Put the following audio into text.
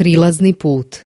Prilazni put.